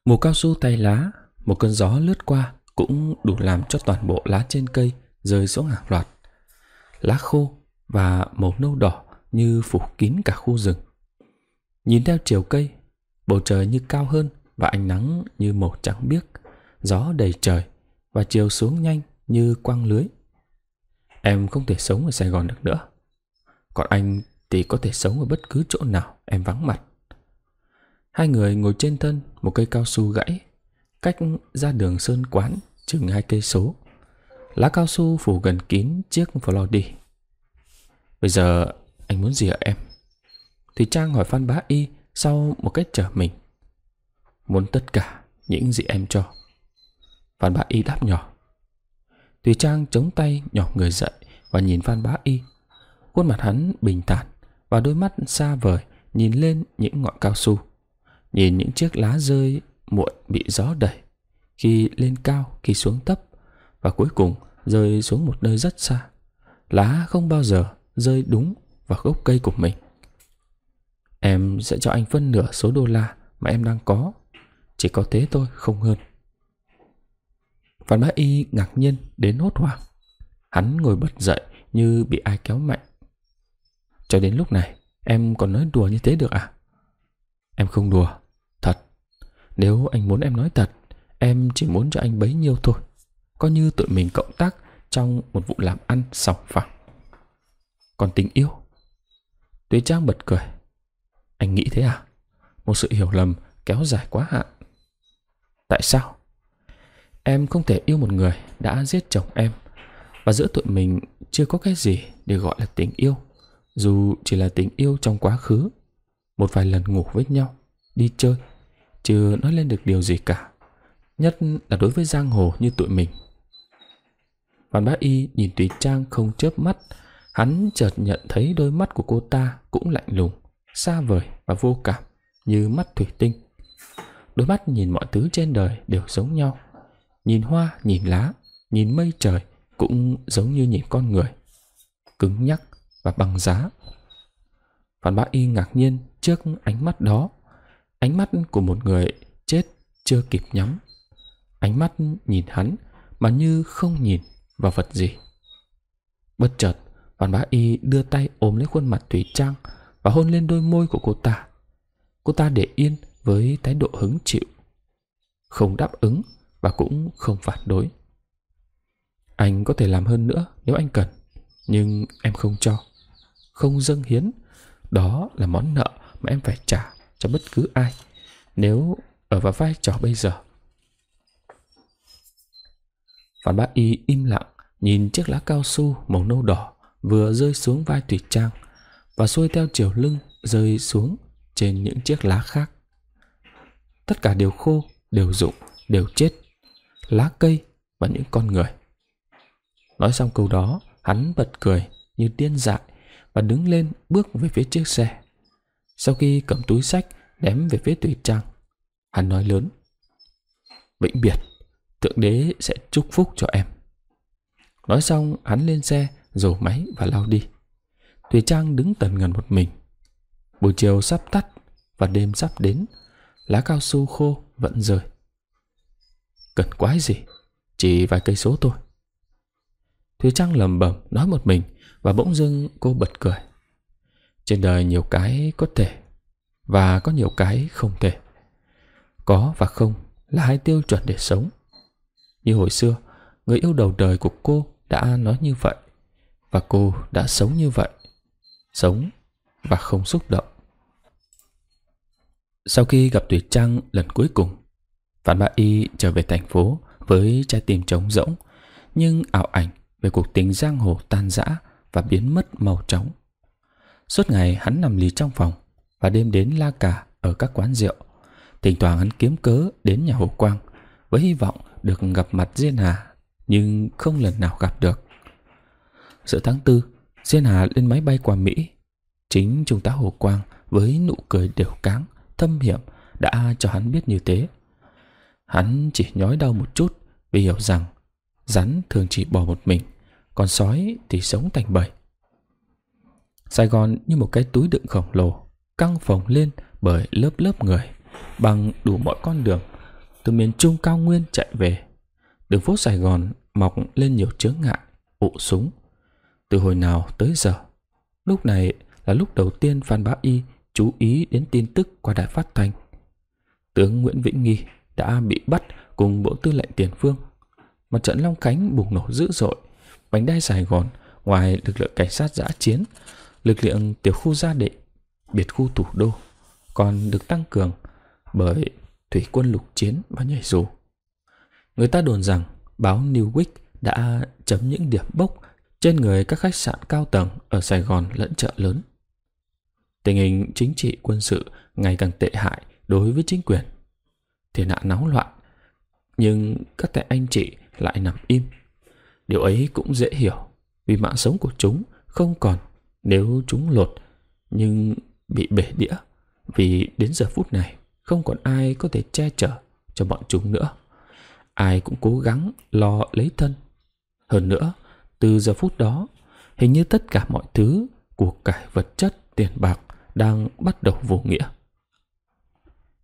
Mùa cao su tay lá, một cơn gió lướt qua cũng đủ làm cho toàn bộ lá trên cây rơi xuống hàng loạt. Lá khô và màu nâu đỏ như phủ kín cả khu rừng. Nhìn theo chiều cây, bầu trời như cao hơn và ánh nắng như màu trắng biếc, gió đầy trời và chiều xuống nhanh như quăng lưới. Em không thể sống ở Sài Gòn được nữa. Còn anh thì có thể sống ở bất cứ chỗ nào em vắng mặt. Hai người ngồi trên thân một cây cao su gãy, cách ra đường Sơn Quán chừng hai cây số. Lá cao su phủ gần kín chiếc đi Bây giờ anh muốn gì ở em? Thì Trang hỏi Phan Bá Y sau một cách trở mình. Muốn tất cả những gì em cho. Phan Bá Y đáp nhỏ. Thùy Trang chống tay nhỏ người dậy và nhìn Phan Bá Y. Khuôn mặt hắn bình thản và đôi mắt xa vời nhìn lên những ngọn cao su. Nhìn những chiếc lá rơi muộn bị gió đẩy. Khi lên cao, khi xuống thấp và cuối cùng rơi xuống một nơi rất xa. Lá không bao giờ rơi đúng vào gốc cây của mình. Em sẽ cho anh phân nửa số đô la mà em đang có. Chỉ có thế thôi, không hơn. Phan Bá Y ngạc nhiên đến hốt hoảng. Hắn ngồi bật dậy như bị ai kéo mạnh. Cho đến lúc này, em còn nói đùa như thế được à? Em không đùa, thật. Nếu anh muốn em nói thật, em chỉ muốn cho anh bấy nhiêu thôi. Coi như tụi mình cộng tác trong một vụ làm ăn sòng phẳng. Còn tình yêu? Tuế Trang bật cười. Anh nghĩ thế à? Một sự hiểu lầm kéo dài quá hạn. Tại sao? Em không thể yêu một người đã giết chồng em, Và giữa tụi mình chưa có cái gì để gọi là tình yêu, Dù chỉ là tình yêu trong quá khứ Một vài lần ngủ với nhau, Đi chơi, Chưa nói lên được điều gì cả, Nhất là đối với giang hồ như tụi mình Phan Bá Y nhìn Tùy Trang không chớp mắt Hắn chợt nhận thấy đôi mắt của cô ta cũng lạnh lùng Xa vời và vô cảm Như mắt thủy tinh Đôi mắt nhìn mọi thứ trên đời đều giống nhau Nhìn hoa, nhìn lá, nhìn mây trời cũng giống như nhìn con người. Cứng nhắc và bằng giá. Phan Bá Y ngạc nhiên trước ánh mắt đó. Ánh mắt của một người chết chưa kịp nhắm. Ánh mắt nhìn hắn mà như không nhìn vào vật gì. Bất chợt, Văn Bá Y đưa tay ôm lấy khuôn mặt Thủy Trang và hôn lên đôi môi của cô ta. Cô ta để yên với thái độ hứng chịu. Không đáp ứng và cũng không phản đối. Anh có thể làm hơn nữa nếu anh cần, nhưng em không cho. Không dâng hiến, đó là món nợ mà em phải trả cho bất cứ ai nếu ở vào vai trò bây giờ. Phan Bác Y im lặng nhìn chiếc lá cao su màu nâu đỏ vừa rơi xuống vai Thủy Trang và xuôi theo chiều lưng rơi xuống trên những chiếc lá khác. Tất cả đều khô, đều rụng, đều chết lá cây và những con người. Nói xong câu đó, hắn bật cười như điên dại và đứng lên bước về phía chiếc xe. Sau khi cầm túi sách ném về phía Tùy Trang, Hắn nói lớn. Vĩnh biệt, Thượng Đế sẽ chúc phúc cho em. Nói xong, hắn lên xe, rổ máy và lao đi. Thùy Trang đứng tần ngần một mình. Buổi chiều sắp tắt và đêm sắp đến, lá cao su khô vẫn rơi. Cần quái gì, chỉ vài cây số thôi. Thùy Trang lầm bầm nói một mình và bỗng dưng cô bật cười. Trên đời nhiều cái có thể và có nhiều cái không thể. Có và không là hai tiêu chuẩn để sống. Như hồi xưa, người yêu đầu đời của cô đã nói như vậy và cô đã sống như vậy. Sống và không xúc động. Sau khi gặp Tuyệt Trăng lần cuối cùng, Phan Bá Y trở về thành phố với trái tim trống rỗng, nhưng ảo ảnh về cuộc tình giang hồ tan rã và biến mất màu trống. Suốt ngày hắn nằm lì trong phòng và đêm đến la cà ở các quán rượu. Thỉnh thoảng hắn kiếm cớ đến nhà Hồ Quang với hy vọng được gặp mặt Diên Hà, nhưng không lần nào gặp được. Giữa tháng tư, Diên Hà lên máy bay qua Mỹ. Chính Trung tá Hồ Quang với nụ cười đều cáng, thâm hiểm đã cho hắn biết như thế. Hắn chỉ nhói đau một chút vì hiểu rằng rắn thường chỉ bỏ một mình, còn sói thì sống thành bầy. Sài Gòn như một cái túi đựng khổng lồ, căng phồng lên bởi lớp lớp người, bằng đủ mọi con đường, từ miền Trung cao nguyên chạy về. Đường phố Sài Gòn mọc lên nhiều chướng ngại, ụ súng. Từ hồi nào tới giờ, lúc này là lúc đầu tiên Phan Bá Y chú ý đến tin tức qua đài phát thanh. Tướng Nguyễn Vĩnh Nghi đã bị bắt cùng Bộ Tư lệnh Tiền Phương. Mặt trận Long Khánh bùng nổ dữ dội, bánh đai Sài Gòn ngoài lực lượng cảnh sát giã chiến lực lượng tiểu khu gia định, biệt khu thủ đô còn được tăng cường bởi thủy quân lục chiến và nhảy dù. Người ta đồn rằng báo Newsweek đã chấm những điểm bốc trên người các khách sạn cao tầng ở Sài Gòn lẫn chợ lớn. Tình hình chính trị quân sự ngày càng tệ hại đối với chính quyền. Thiên hạ náo loạn, nhưng các tay anh chị lại nằm im. Điều ấy cũng dễ hiểu vì mạng sống của chúng không còn nếu chúng lột nhưng bị bể đĩa vì đến giờ phút này không còn ai có thể che chở cho bọn chúng nữa. Ai cũng cố gắng lo lấy thân. Hơn nữa, từ giờ phút đó, hình như tất cả mọi thứ, cuộc cải vật chất, tiền bạc đang bắt đầu vô nghĩa.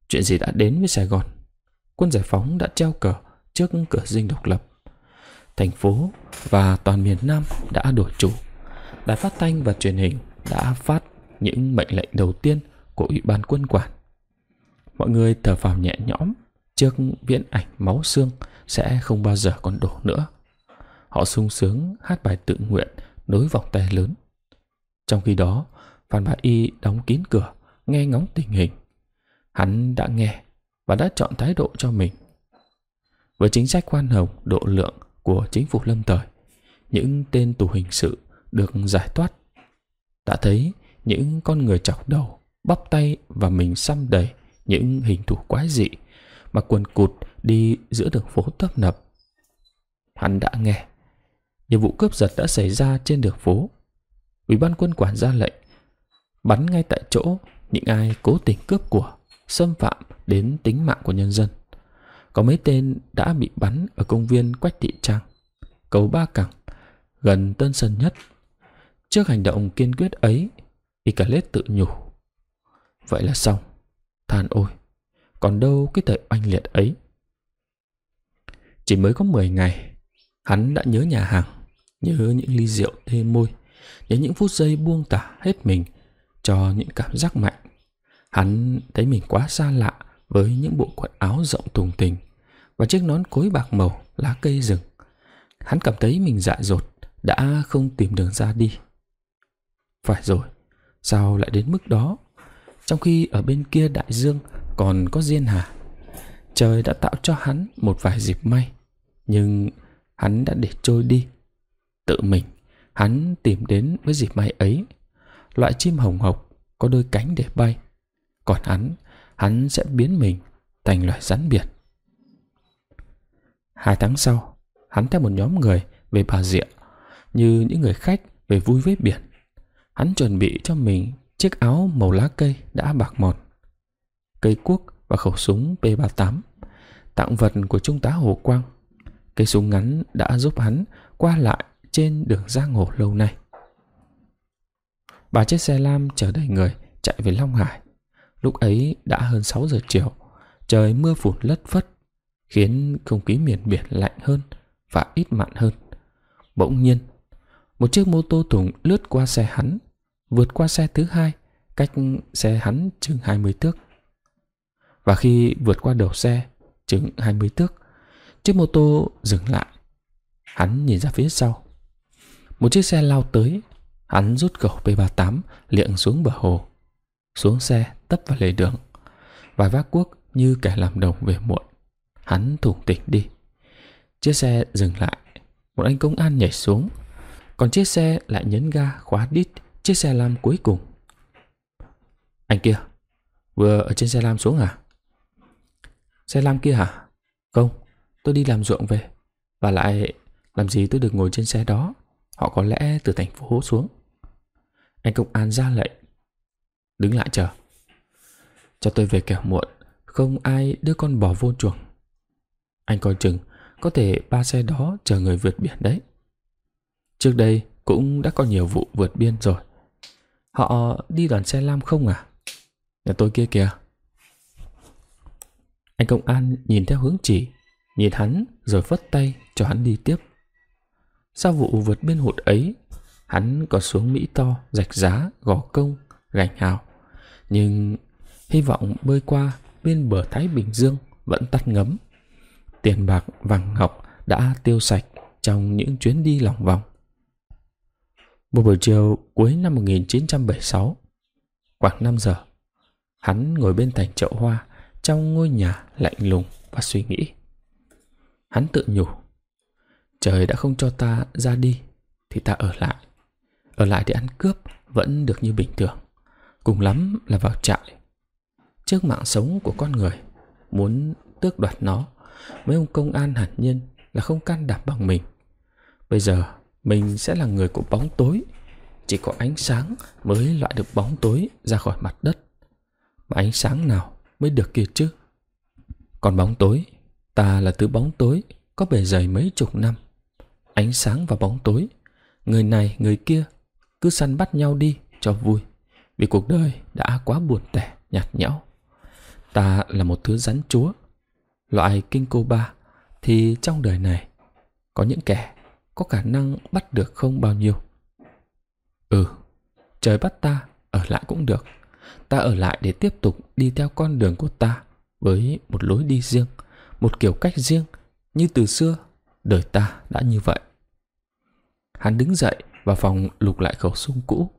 Chuyện gì đã đến với Sài Gòn? Quân giải phóng đã treo cờ trước cửa dinh độc lập. Thành phố và toàn miền Nam đã đổi chủ đài phát thanh và truyền hình đã phát những mệnh lệnh đầu tiên của Ủy ban quân quản. Mọi người thở phào nhẹ nhõm trước viễn ảnh máu xương sẽ không bao giờ còn đổ nữa. Họ sung sướng hát bài tự nguyện nối vòng tay lớn. Trong khi đó, Phan bá Y đóng kín cửa, nghe ngóng tình hình. Hắn đã nghe và đã chọn thái độ cho mình. Với chính sách khoan hồng độ lượng của chính phủ lâm thời, những tên tù hình sự được giải thoát. Đã thấy những con người chọc đầu, bắp tay và mình xăm đầy những hình thù quái dị mà quần cụt đi giữa đường phố tấp nập. Hắn đã nghe, nhiều vụ cướp giật đã xảy ra trên đường phố. Ủy ban quân quản ra lệnh bắn ngay tại chỗ những ai cố tình cướp của, xâm phạm đến tính mạng của nhân dân. Có mấy tên đã bị bắn ở công viên Quách Thị Trang, cầu Ba Cẳng, gần Tân Sơn Nhất Trước hành động kiên quyết ấy, Icalet tự nhủ. Vậy là xong. Than ôi, còn đâu cái thời oanh liệt ấy. Chỉ mới có 10 ngày, hắn đã nhớ nhà hàng, nhớ những ly rượu thê môi, nhớ những phút giây buông tả hết mình cho những cảm giác mạnh. Hắn thấy mình quá xa lạ với những bộ quần áo rộng thùng tình và chiếc nón cối bạc màu lá cây rừng. Hắn cảm thấy mình dại dột đã không tìm đường ra đi. Phải rồi, sao lại đến mức đó? Trong khi ở bên kia đại dương còn có Diên Hà. Trời đã tạo cho hắn một vài dịp may, nhưng hắn đã để trôi đi. Tự mình, hắn tìm đến với dịp may ấy. Loại chim hồng hộc có đôi cánh để bay. Còn hắn, hắn sẽ biến mình thành loài rắn biển. Hai tháng sau, hắn theo một nhóm người về Bà Rịa, như những người khách về vui với biển. Hắn chuẩn bị cho mình chiếc áo màu lá cây đã bạc mòn. Cây cuốc và khẩu súng P38, tặng vật của Trung tá Hồ Quang. Cây súng ngắn đã giúp hắn qua lại trên đường giang hồ lâu nay. Ba chiếc xe lam chở đầy người chạy về Long Hải. Lúc ấy đã hơn 6 giờ chiều, trời mưa phùn lất phất, khiến không khí miền biển lạnh hơn và ít mặn hơn. Bỗng nhiên, một chiếc mô tô thùng lướt qua xe hắn, vượt qua xe thứ hai, cách xe hắn chừng 20 thước. Và khi vượt qua đầu xe, chừng 20 thước, chiếc mô tô dừng lại. Hắn nhìn ra phía sau. Một chiếc xe lao tới, hắn rút khẩu P38 liệng xuống bờ hồ. Xuống xe, tấp vào lề đường. Vài vác cuốc như kẻ làm đồng về muộn. Hắn thủng tỉnh đi. Chiếc xe dừng lại. Một anh công an nhảy xuống. Còn chiếc xe lại nhấn ga khóa đít chiếc xe lam cuối cùng. Anh kia, vừa ở trên xe lam xuống à? Xe lam kia hả? Không, tôi đi làm ruộng về. Và lại, làm gì tôi được ngồi trên xe đó? Họ có lẽ từ thành phố xuống. Anh công an ra lệnh. Đứng lại chờ. Cho tôi về kẻo muộn, không ai đưa con bò vô chuồng. Anh coi chừng, có thể ba xe đó chờ người vượt biển đấy. Trước đây cũng đã có nhiều vụ vượt biên rồi. Họ đi đoàn xe lam không à? Nhà tôi kia kìa. Anh công an nhìn theo hướng chỉ, nhìn hắn rồi phất tay cho hắn đi tiếp. Sau vụ vượt biên hụt ấy, hắn còn xuống Mỹ to, rạch giá, gò công, gành hào. Nhưng hy vọng bơi qua bên bờ Thái Bình Dương vẫn tắt ngấm. Tiền bạc vàng ngọc đã tiêu sạch trong những chuyến đi lòng vòng. Một buổi chiều cuối năm 1976, khoảng 5 giờ, hắn ngồi bên thành chậu hoa trong ngôi nhà lạnh lùng và suy nghĩ. Hắn tự nhủ, trời đã không cho ta ra đi thì ta ở lại. Ở lại để ăn cướp vẫn được như bình thường, cùng lắm là vào trại. Trước mạng sống của con người, muốn tước đoạt nó, mấy ông công an hẳn nhiên là không can đảm bằng mình. Bây giờ mình sẽ là người của bóng tối. Chỉ có ánh sáng mới loại được bóng tối ra khỏi mặt đất. Mà ánh sáng nào mới được kia chứ? Còn bóng tối, ta là thứ bóng tối, có bề dày mấy chục năm. Ánh sáng và bóng tối, người này, người kia, cứ săn bắt nhau đi cho vui. Vì cuộc đời đã quá buồn tẻ, nhạt nhẽo. Ta là một thứ rắn chúa. Loại kinh cô ba, thì trong đời này, có những kẻ có khả năng bắt được không bao nhiêu. Ừ, trời bắt ta ở lại cũng được. Ta ở lại để tiếp tục đi theo con đường của ta với một lối đi riêng, một kiểu cách riêng như từ xưa đời ta đã như vậy. Hắn đứng dậy vào phòng lục lại khẩu súng cũ,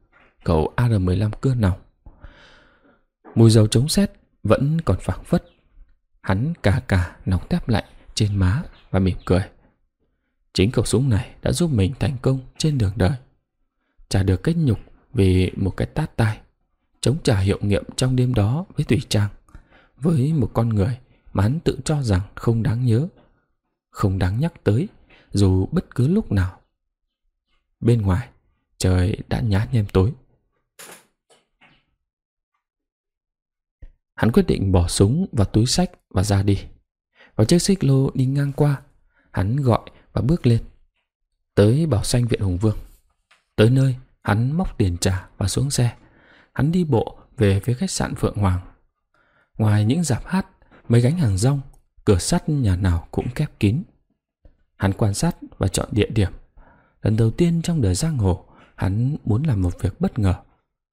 khẩu AR-15 cưa nòng. Mùi dầu chống xét vẫn còn phảng phất. Hắn cà cà nóng tép lạnh trên má và mỉm cười. Chính khẩu súng này đã giúp mình thành công trên đường đời. Trả được kết nhục vì một cái tát tai. Chống trả hiệu nghiệm trong đêm đó với tùy Trang. Với một con người mà hắn tự cho rằng không đáng nhớ. Không đáng nhắc tới dù bất cứ lúc nào. Bên ngoài, trời đã nhá nhem tối. Hắn quyết định bỏ súng vào túi sách và ra đi. Vào chiếc xích lô đi ngang qua, hắn gọi và bước lên. Tới bảo xanh viện Hùng Vương. Tới nơi, hắn móc tiền trả và xuống xe. Hắn đi bộ về phía khách sạn Phượng Hoàng. Ngoài những dạp hát, mấy gánh hàng rong, cửa sắt nhà nào cũng khép kín. Hắn quan sát và chọn địa điểm. Lần đầu tiên trong đời giang hồ, hắn muốn làm một việc bất ngờ.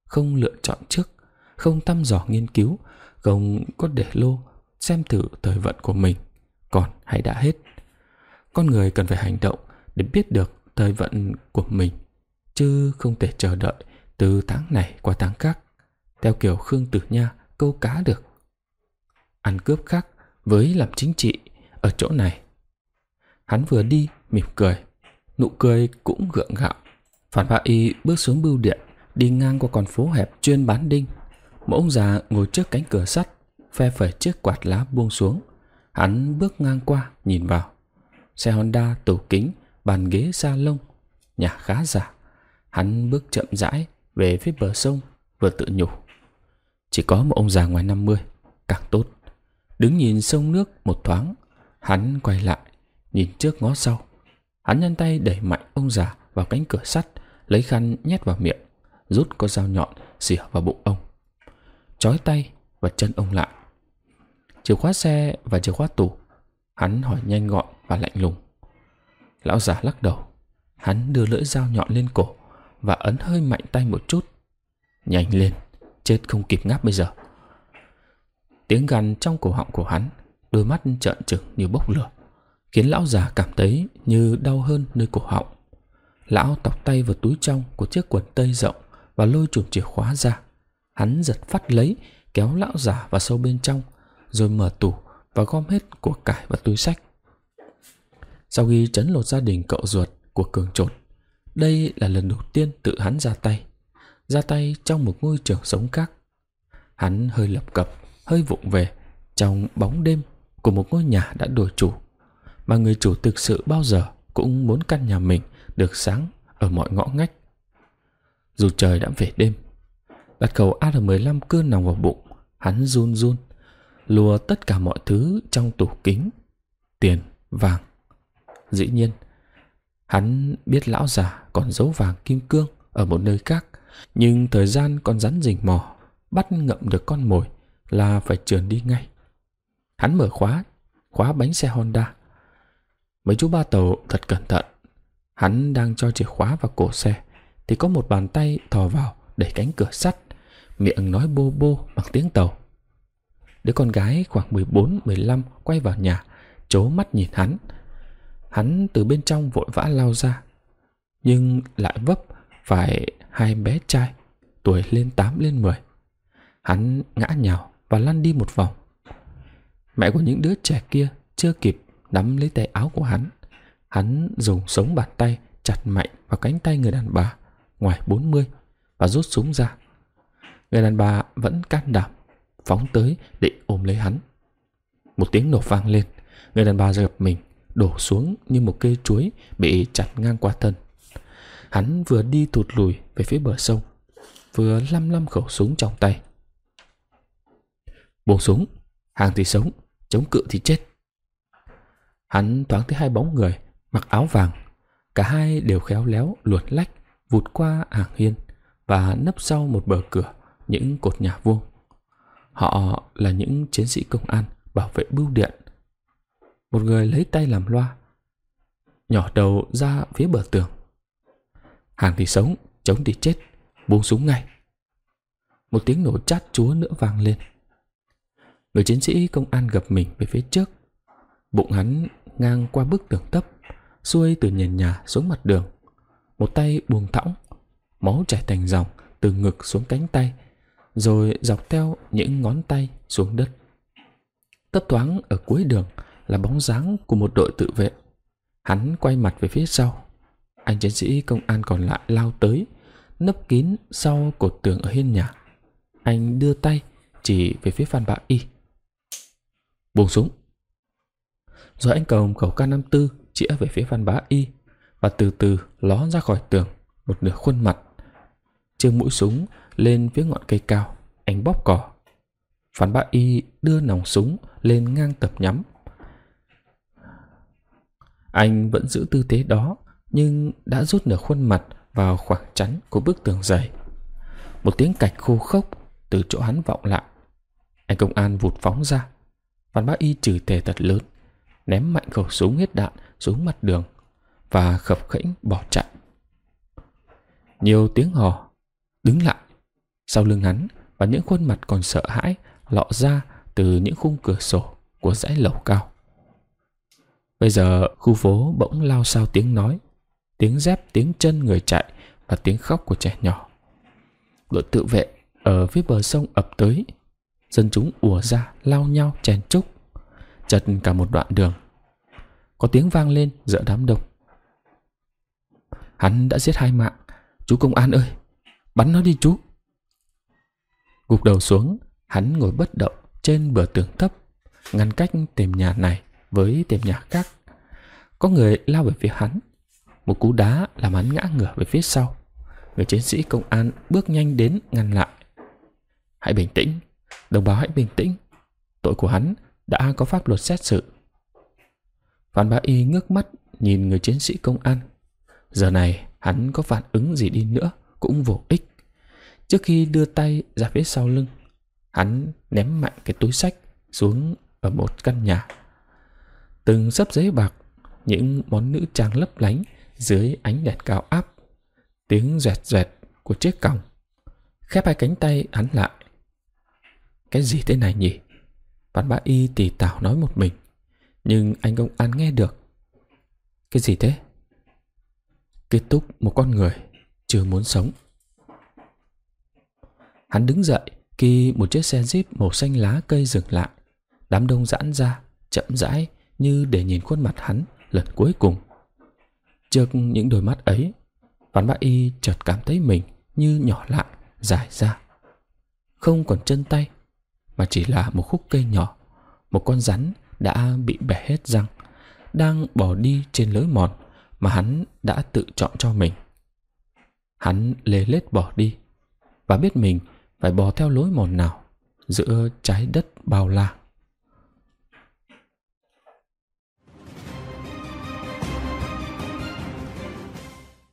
Không lựa chọn trước, không thăm dò nghiên cứu, không có để lô xem thử thời vận của mình còn hay đã hết con người cần phải hành động để biết được thời vận của mình, chứ không thể chờ đợi từ tháng này qua tháng khác. Theo kiểu khương tử nha câu cá được. Ăn cướp khác với làm chính trị ở chỗ này. Hắn vừa đi mỉm cười, nụ cười cũng gượng gạo. Phản bạ y bước xuống bưu điện, đi ngang qua con phố hẹp chuyên bán đinh. Một ông già ngồi trước cánh cửa sắt, phe phẩy chiếc quạt lá buông xuống. Hắn bước ngang qua, nhìn vào xe Honda tủ kính, bàn ghế salon, nhà khá giả. Hắn bước chậm rãi về phía bờ sông, vừa tự nhủ. Chỉ có một ông già ngoài 50, càng tốt. Đứng nhìn sông nước một thoáng Hắn quay lại Nhìn trước ngó sau Hắn nhanh tay đẩy mạnh ông già vào cánh cửa sắt Lấy khăn nhét vào miệng Rút con dao nhọn xỉa vào bụng ông Chói tay và chân ông lại Chìa khóa xe và chìa khóa tủ Hắn hỏi nhanh gọn và lạnh lùng. Lão già lắc đầu. Hắn đưa lưỡi dao nhọn lên cổ Và ấn hơi mạnh tay một chút. Nhanh lên, Chết không kịp ngáp bây giờ. Tiếng gằn trong cổ họng của hắn, Đôi mắt trợn trừng như bốc lửa, Khiến lão già cảm thấy như đau hơn nơi cổ họng. Lão tọc tay vào túi trong của chiếc quần tây rộng Và lôi chùm chìa khóa ra. Hắn giật phát lấy, Kéo lão già vào sâu bên trong, Rồi mở tủ và gom hết của cải và túi sách. Sau khi chấn lột gia đình cậu ruột của Cường trột Đây là lần đầu tiên tự hắn ra tay Ra tay trong một ngôi trường sống khác Hắn hơi lập cập hơi vụng về trong bóng đêm của một ngôi nhà đã đổi chủ mà người chủ thực sự bao giờ cũng muốn căn nhà mình được sáng ở mọi ngõ ngách. Dù trời đã về đêm, đặt khẩu AR-15 cơn nòng vào bụng, hắn run run, lùa tất cả mọi thứ trong tủ kính, tiền, vàng. Dĩ nhiên, hắn biết lão già còn giấu vàng kim cương ở một nơi khác, nhưng thời gian còn rắn rình mò, bắt ngậm được con mồi là phải trườn đi ngay. Hắn mở khóa, khóa bánh xe Honda. Mấy chú ba tàu thật cẩn thận. Hắn đang cho chìa khóa vào cổ xe, thì có một bàn tay thò vào đẩy cánh cửa sắt, miệng nói bô bô bằng tiếng tàu. Đứa con gái khoảng 14-15 quay vào nhà, chố mắt nhìn hắn. Hắn từ bên trong vội vã lao ra, nhưng lại vấp phải hai bé trai, tuổi lên 8 lên 10. Hắn ngã nhào và lăn đi một vòng. Mẹ của những đứa trẻ kia chưa kịp nắm lấy tay áo của hắn. Hắn dùng sống bàn tay chặt mạnh vào cánh tay người đàn bà ngoài 40 và rút súng ra. Người đàn bà vẫn can đảm phóng tới định ôm lấy hắn. Một tiếng nổ vang lên, người đàn bà giật mình, đổ xuống như một cây chuối bị chặt ngang qua thân. Hắn vừa đi thụt lùi về phía bờ sông, vừa lăm lăm khẩu súng trong tay. Buông súng, hàng thì sống, chống cự thì chết. Hắn thoáng thấy hai bóng người mặc áo vàng. Cả hai đều khéo léo luồn lách vụt qua hàng hiên và nấp sau một bờ cửa những cột nhà vuông. Họ là những chiến sĩ công an bảo vệ bưu điện. Một người lấy tay làm loa, nhỏ đầu ra phía bờ tường. Hàng thì sống, chống thì chết, buông súng ngay. Một tiếng nổ chát chúa nữa vang lên. Người chiến sĩ công an gập mình về phía trước Bụng hắn ngang qua bức tường tấp Xuôi từ nền nhà xuống mặt đường Một tay buông thõng Máu chảy thành dòng từ ngực xuống cánh tay Rồi dọc theo những ngón tay xuống đất Tấp thoáng ở cuối đường là bóng dáng của một đội tự vệ Hắn quay mặt về phía sau Anh chiến sĩ công an còn lại lao tới Nấp kín sau cột tường ở hiên nhà Anh đưa tay chỉ về phía Phan Bạ Y buông súng. Rồi anh cầm khẩu K54 chĩa về phía Phan Bá Y và từ từ ló ra khỏi tường một nửa khuôn mặt. Chiếc mũi súng lên phía ngọn cây cao, anh bóp cỏ. Phan Bá Y đưa nòng súng lên ngang tập nhắm. Anh vẫn giữ tư thế đó nhưng đã rút nửa khuôn mặt vào khoảng chắn của bức tường dày. Một tiếng cạch khô khốc từ chỗ hắn vọng lại. Anh công an vụt phóng ra văn Bá Y trừ tề thật lớn, ném mạnh khẩu súng hết đạn xuống mặt đường và khập khễnh bỏ chạy. Nhiều tiếng hò, đứng lại, sau lưng hắn và những khuôn mặt còn sợ hãi lọ ra từ những khung cửa sổ của dãy lầu cao. Bây giờ khu phố bỗng lao sao tiếng nói, tiếng dép, tiếng chân người chạy và tiếng khóc của trẻ nhỏ. Đội tự vệ ở phía bờ sông ập tới. Dân chúng ùa ra lao nhau chèn chúc. Chật cả một đoạn đường. Có tiếng vang lên giữa đám đông. Hắn đã giết hai mạng. Chú công an ơi bắn nó đi chú. Gục đầu xuống hắn ngồi bất động trên bờ tường thấp ngăn cách tìm nhà này với tiệm nhà khác có người lao về phía hắn một cú đá làm hắn ngã ngửa về phía sau người chiến sĩ công an bước nhanh đến ngăn lại hãy bình tĩnh Đồng bào hãy bình tĩnh. Tội của hắn đã có pháp luật xét xử. Phan Bá Y ngước mắt nhìn người chiến sĩ công an. Giờ này hắn có phản ứng gì đi nữa cũng vô ích. Trước khi đưa tay ra phía sau lưng, hắn ném mạnh cái túi sách xuống ở một căn nhà. Từng sấp giấy bạc, những món nữ trang lấp lánh dưới ánh đèn cao áp. Tiếng rẹt rẹt của chiếc còng. Khép hai cánh tay hắn lại. Cái gì thế này nhỉ? Văn Bá Y tỉ tảo nói một mình. Nhưng anh công an nghe được. Cái gì thế? Kết thúc một con người chưa muốn sống. Hắn đứng dậy khi một chiếc xe jeep màu xanh lá cây dừng lại. Đám đông giãn ra, chậm rãi như để nhìn khuôn mặt hắn lần cuối cùng. Trước những đôi mắt ấy, Phan Bá Y chợt cảm thấy mình như nhỏ lại, dài ra. Không còn chân tay, mà chỉ là một khúc cây nhỏ, một con rắn đã bị bẻ hết răng, đang bỏ đi trên lối mòn mà hắn đã tự chọn cho mình. Hắn lê lết bỏ đi và biết mình phải bò theo lối mòn nào giữa trái đất bao la.